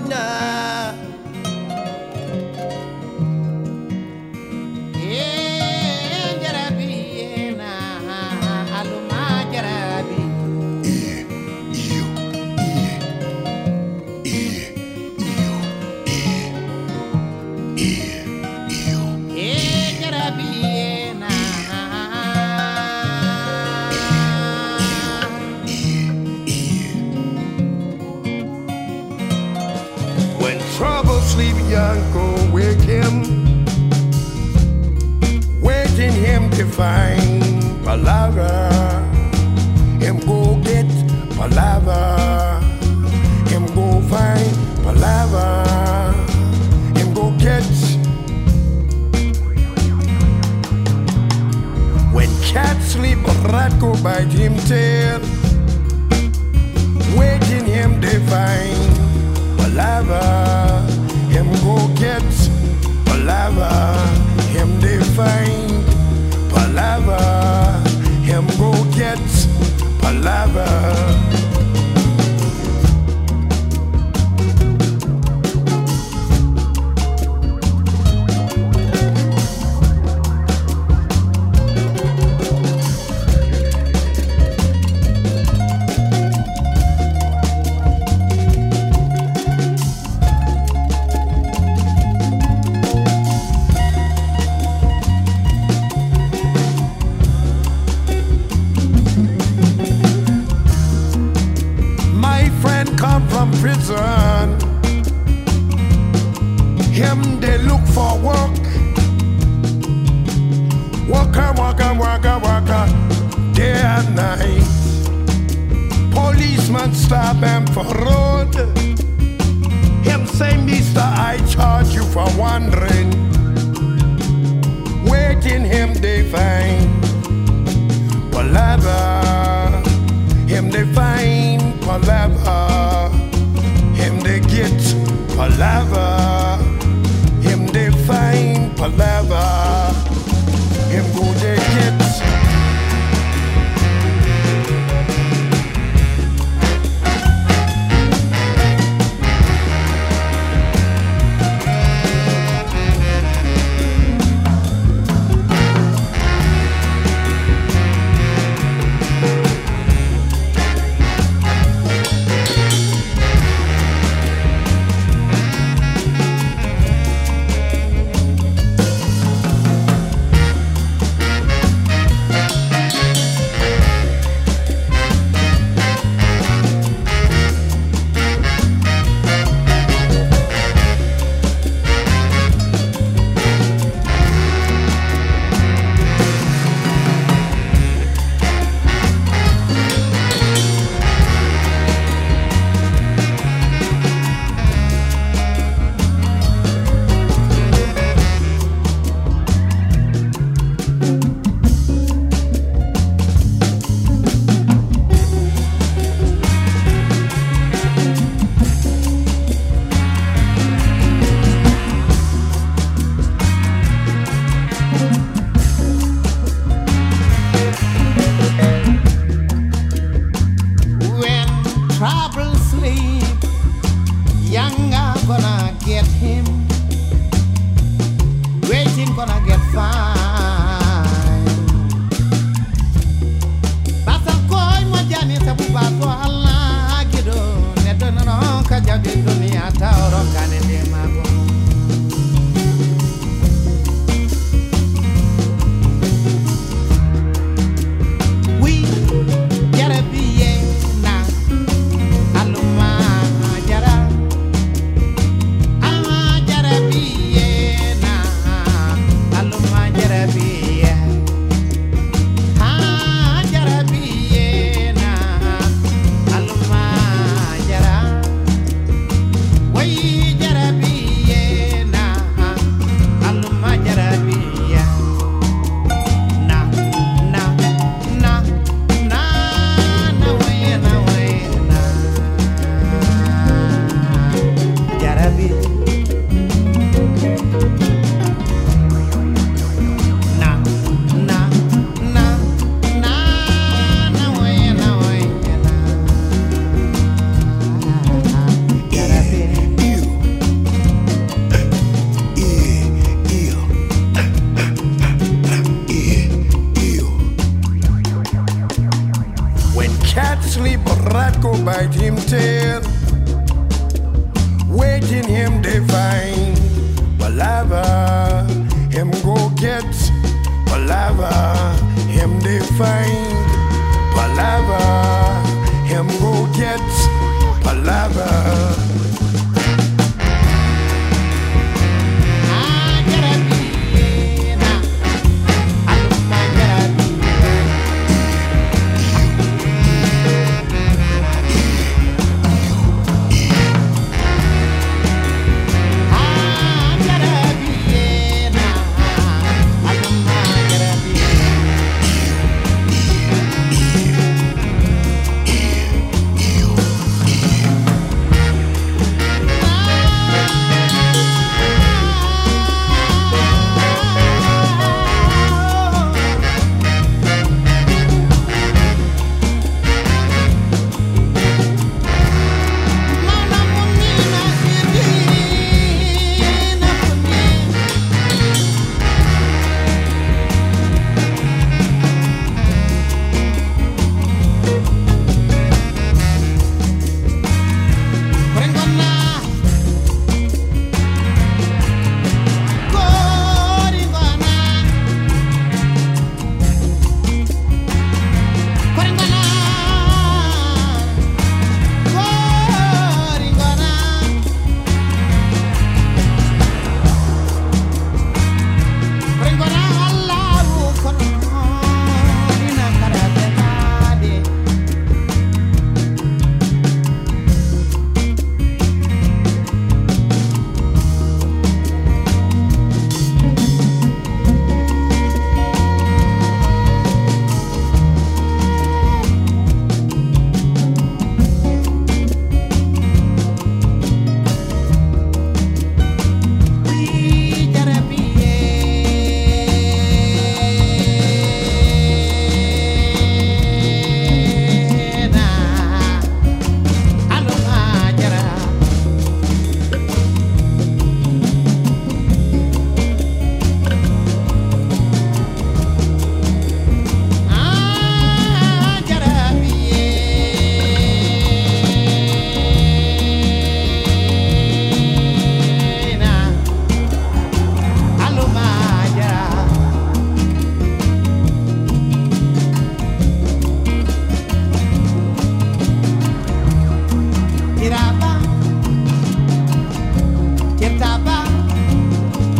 good night. my lover. prison. Him they look for work. Worker, worker, worker, worker, day and night. Policeman stop him for road. Him say, Mister, I charge you for wandering. Waiting him they find. Palaver, him they find palaver lover bite him tail. Waiting him they find Balava, him go get Palava, him they find Balava, him go get Palava.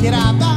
tirada